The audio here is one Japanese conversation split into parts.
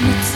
Mit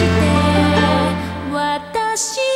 して私